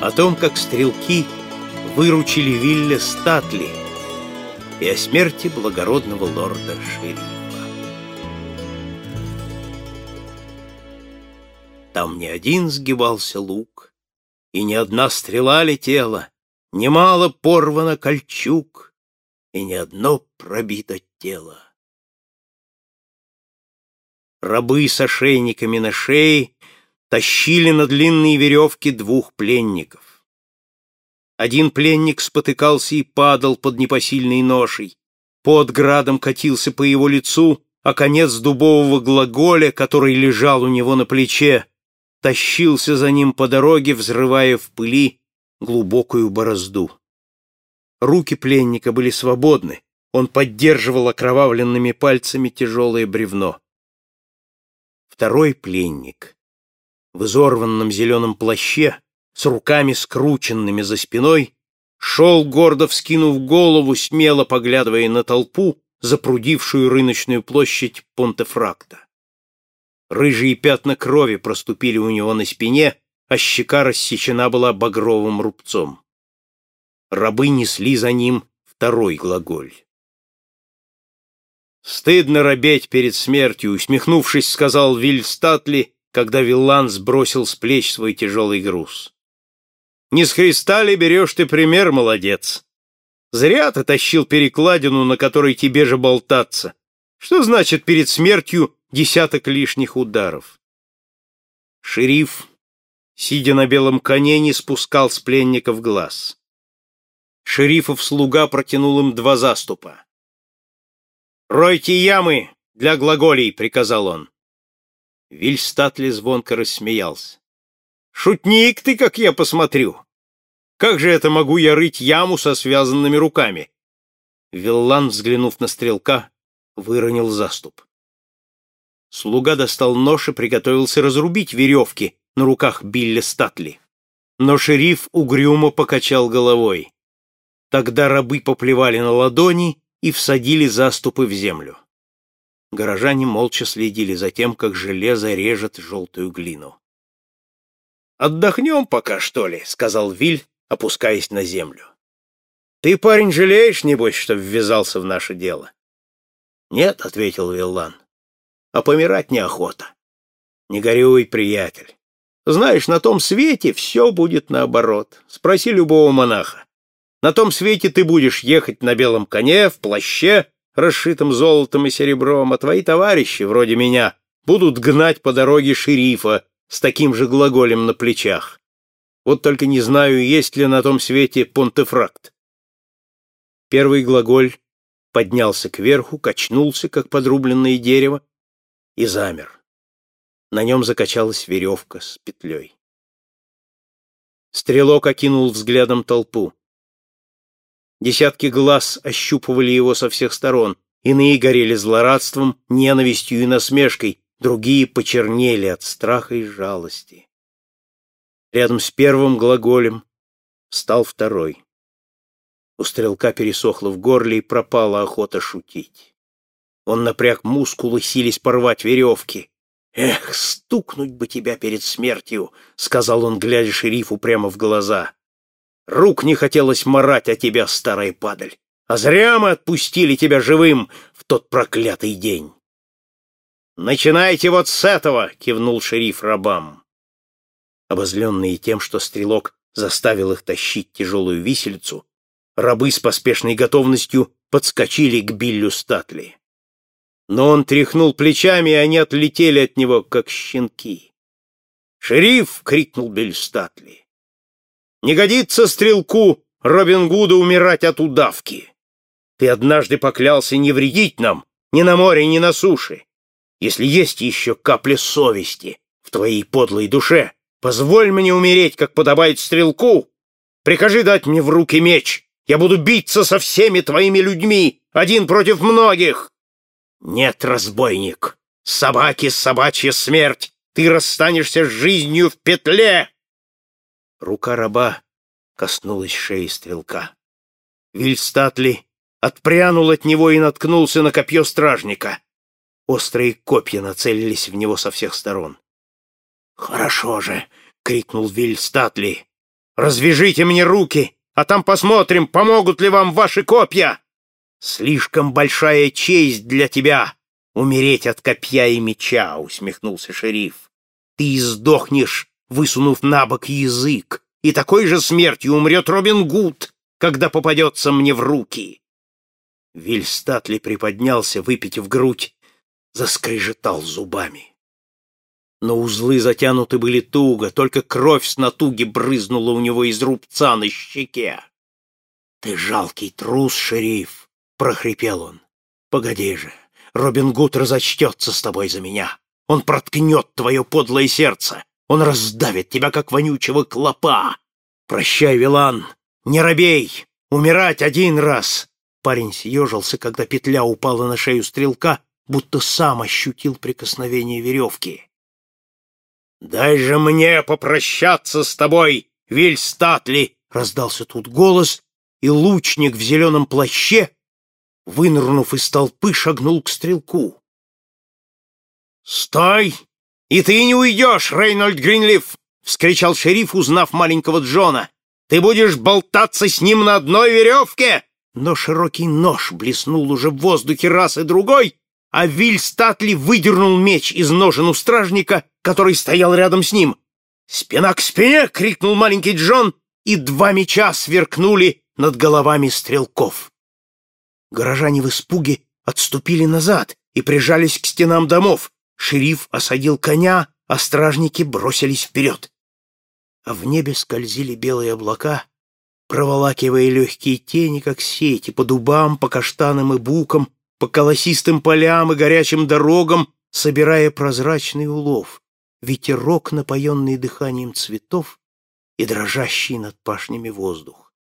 о том, как стрелки выручили Вилля Статли и о смерти благородного лорда Шерифа. Там не один сгибался лук, и ни одна стрела летела, немало порвано кольчуг, и ни одно пробито тело. Рабы с ошейниками на шее тащили на длинные веревки двух пленников. Один пленник спотыкался и падал под непосильной ношей. Под градом катился по его лицу, а конец дубового глаголя, который лежал у него на плече, тащился за ним по дороге, взрывая в пыли глубокую борозду. Руки пленника были свободны, он поддерживал окровавленными пальцами тяжелое бревно. Второй пленник в изорванном зеленом плаще, с руками скрученными за спиной, шел, гордо вскинув голову, смело поглядывая на толпу, запрудившую рыночную площадь Понтефракта. Рыжие пятна крови проступили у него на спине, а щека рассечена была багровым рубцом. Рабы несли за ним второй глаголь. «Стыдно робеть перед смертью», — усмехнувшись, сказал Виль Статли, когда Виллан сбросил с плеч свой тяжелый груз. «Не с Христа ли берешь ты пример, молодец? Зря ты тащил перекладину, на которой тебе же болтаться. Что значит перед смертью десяток лишних ударов?» Шериф, сидя на белом коне, не спускал с пленников глаз. Шерифов слуга протянул им два заступа. «Ройте ямы для глаголей», — приказал он. Вильстатли звонко рассмеялся. «Шутник ты, как я посмотрю! Как же это могу я рыть яму со связанными руками?» Виллан, взглянув на стрелка, выронил заступ. Слуга достал нож и приготовился разрубить веревки на руках Билли Статли. Но шериф угрюмо покачал головой. Тогда рабы поплевали на ладони и всадили заступы в землю. Горожане молча следили за тем, как железо режет желтую глину. «Отдохнем пока, что ли?» — сказал Виль, опускаясь на землю. «Ты, парень, жалеешь, небось, что ввязался в наше дело?» «Нет», — ответил Виллан, — «а помирать неохота». «Не горюй, приятель. Знаешь, на том свете все будет наоборот. Спроси любого монаха. На том свете ты будешь ехать на белом коне, в плаще, расшитым золотом и серебром, а твои товарищи, вроде меня, будут гнать по дороге шерифа с таким же глаголем на плечах. Вот только не знаю, есть ли на том свете понтефракт. Первый глаголь поднялся кверху, качнулся, как подрубленное дерево, и замер. На нем закачалась веревка с петлей. Стрелок окинул взглядом толпу. Десятки глаз ощупывали его со всех сторон. Иные горели злорадством, ненавистью и насмешкой, другие почернели от страха и жалости. Рядом с первым глаголем стал второй. У стрелка пересохло в горле и пропала охота шутить. Он напряг мускулы, сились порвать веревки. «Эх, стукнуть бы тебя перед смертью!» — сказал он, глядя шерифу прямо в глаза. Рук не хотелось марать о тебя, старая падаль. А зря мы отпустили тебя живым в тот проклятый день. «Начинайте вот с этого!» — кивнул шериф рабам. Обозленные тем, что стрелок заставил их тащить тяжелую виселицу, рабы с поспешной готовностью подскочили к Биллю Статли. Но он тряхнул плечами, и они отлетели от него, как щенки. «Шериф!» — крикнул Билл Статли. Не годится стрелку Робин Гуда умирать от удавки. Ты однажды поклялся не вредить нам ни на море, ни на суше. Если есть еще капля совести в твоей подлой душе, позволь мне умереть, как подобает стрелку. Прикажи дать мне в руки меч. Я буду биться со всеми твоими людьми, один против многих. Нет, разбойник, собаки собачья смерть. Ты расстанешься с жизнью в петле. Рука раба коснулась шеи стрелка. Вильстатли отпрянул от него и наткнулся на копье стражника. Острые копья нацелились в него со всех сторон. «Хорошо же!» — крикнул Вильстатли. Развяжите мне руки, а там посмотрим, помогут ли вам ваши копья. Слишком большая честь для тебя умереть от копья и меча, усмехнулся шериф. Ты сдохнешь, высунув на бок язык, и такой же смертью умрет Робин Гуд, когда попадется мне в руки. Вильстатли приподнялся, выпитив грудь, заскрежетал зубами. Но узлы затянуты были туго, только кровь с натуги брызнула у него из рубца на щеке. — Ты жалкий трус, шериф! — прохрипел он. — Погоди же, Робин Гуд разочтется с тобой за меня. Он проткнет твое подлое сердце. Он раздавит тебя, как вонючего клопа. Прощай, Вилан, не робей, умирать один раз. Парень съежился, когда петля упала на шею стрелка, будто сам ощутил прикосновение веревки. «Дай же мне попрощаться с тобой, Вильстатли!» — раздался тут голос, и лучник в зеленом плаще, вынырнув из толпы, шагнул к стрелку. «Стой! И ты не уйдешь, Рейнольд Гринлиф!» — вскричал шериф, узнав маленького Джона. «Ты будешь болтаться с ним на одной веревке!» Но широкий нож блеснул уже в воздухе раз и другой, а Виль Статли выдернул меч из ножен у стражника, который стоял рядом с ним. «Спина к спине!» — крикнул маленький Джон, и два меча сверкнули над головами стрелков. Горожане в испуге отступили назад и прижались к стенам домов. Шериф осадил коня, а стражники бросились вперед. А в небе скользили белые облака, проволакивая легкие тени, как сети, по дубам, по каштанам и букам, по колосистым полям и горячим дорогам, собирая прозрачный улов, ветерок, напоенный дыханием цветов и дрожащий над пашнями воздух.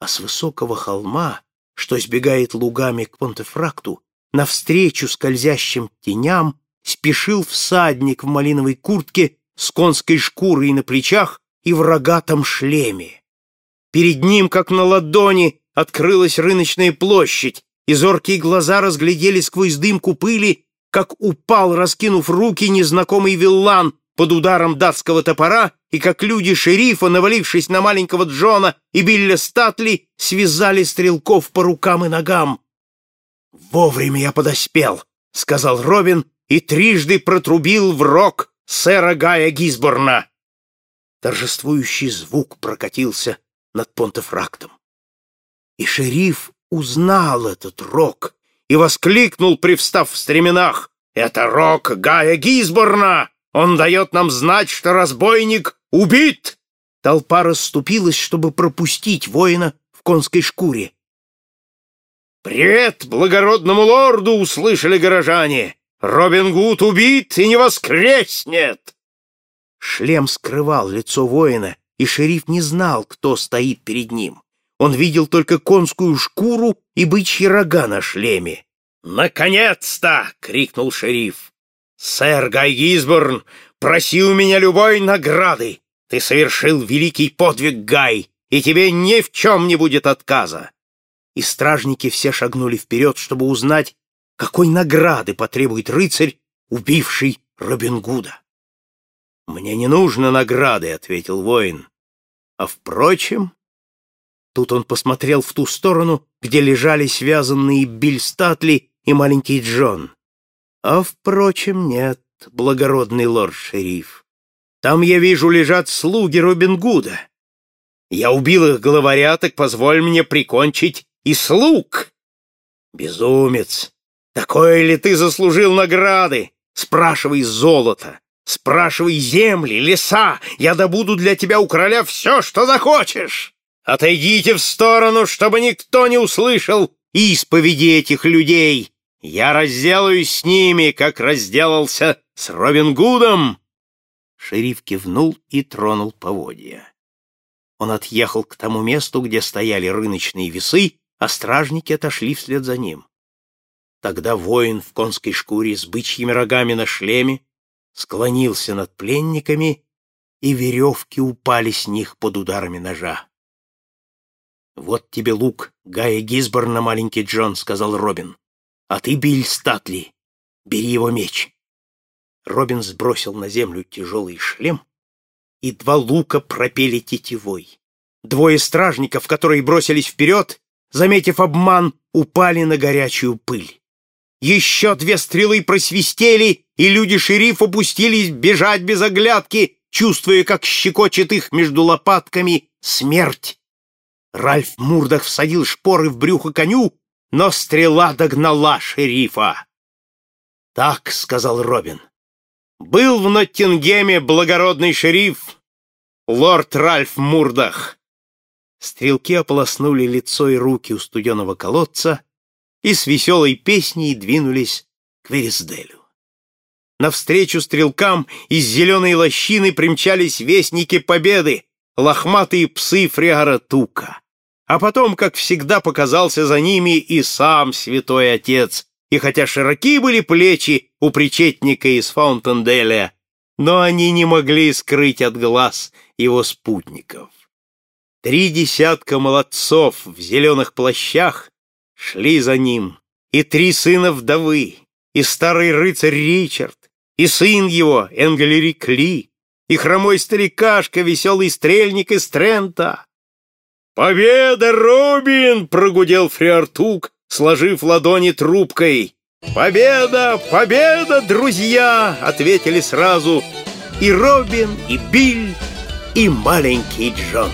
А с высокого холма, что сбегает лугами к Понтефракту, навстречу скользящим теням спешил всадник в малиновой куртке с конской шкурой на плечах и в рогатом шлеме. Перед ним, как на ладони, открылась рыночная площадь, и зоркие глаза разглядели сквозь дымку пыли, как упал, раскинув руки, незнакомый виллан под ударом датского топора, и как люди шерифа, навалившись на маленького Джона и Билля Статли, связали стрелков по рукам и ногам. «Вовремя я подоспел», — сказал Робин и трижды протрубил в рог сэра Гая Гизборна. Торжествующий звук прокатился над Понтефрактом. И шериф узнал этот рок и воскликнул, привстав в стременах. «Это рок Гая Гизборна! Он дает нам знать, что разбойник убит!» Толпа расступилась, чтобы пропустить воина в конской шкуре. «Привет благородному лорду!» — услышали горожане. «Робин Гуд убит и не воскреснет!» Шлем скрывал лицо воина, и шериф не знал, кто стоит перед ним. Он видел только конскую шкуру и бычьи рога на шлеме. «Наконец-то!» — крикнул шериф. «Сэр Гай Гизборн, проси у меня любой награды. Ты совершил великий подвиг, Гай, и тебе ни в чем не будет отказа». И стражники все шагнули вперед, чтобы узнать, какой награды потребует рыцарь, убивший Робин Гуда. «Мне не нужно награды», — ответил воин. «А впрочем...» Тут он посмотрел в ту сторону, где лежали связанные Билл Статли и маленький Джон. «А впрочем, нет, благородный лорд-шериф. Там, я вижу, лежат слуги Робин Гуда. Я убил их главаря, так позволь мне прикончить и слуг. Безумец! Такое ли ты заслужил награды? Спрашивай золото, спрашивай земли, леса. Я добуду для тебя у короля все, что захочешь. Отойдите в сторону, чтобы никто не услышал исповеди этих людей. Я разделаюсь с ними, как разделался с Робин Гудом. Шериф кивнул и тронул поводья. Он отъехал к тому месту, где стояли рыночные весы, а стражники отошли вслед за ним. Тогда воин в конской шкуре с бычьими рогами на шлеме склонился над пленниками, и веревки упали с них под ударами ножа. «Вот тебе лук, Гая Гизборна, маленький Джон», — сказал Робин. «А ты, Биль Статли, бери его меч». Робин сбросил на землю тяжелый шлем и два лука пропели тетивой. Двое стражников, которые бросились вперед, заметив обман, упали на горячую пыль. Еще две стрелы просвистели, и люди шерифа пустились бежать без оглядки, чувствуя, как щекочет их между лопатками смерть. Ральф Мурдах всадил шпоры в брюхо коню, но стрела догнала шерифа. «Так», — сказал Робин, — «был в Ноттингеме благородный шериф, лорд Ральф Мурдах». Стрелки ополоснули лицо и руки у студеного колодца и с веселой песней двинулись к Вересделю. Навстречу стрелкам из зеленой лощины примчались вестники победы, лохматые псы Фриара Тука. А потом, как всегда, показался за ними и сам святой отец, и хотя широки были плечи у причетника из Фаунтенделя, но они не могли скрыть от глаз его спутников. Три десятка молодцов в зеленых плащах шли за ним, и три сына вдовы, и старый рыцарь Ричард, и сын его, Энгелерик Ли, и хромой старикашка, веселый стрельник из Трента. «Победа, Робин!» — прогудел Фриартук, сложив ладони трубкой. «Победа! Победа, друзья!» — ответили сразу и Робин, и Биль, и маленький Джон.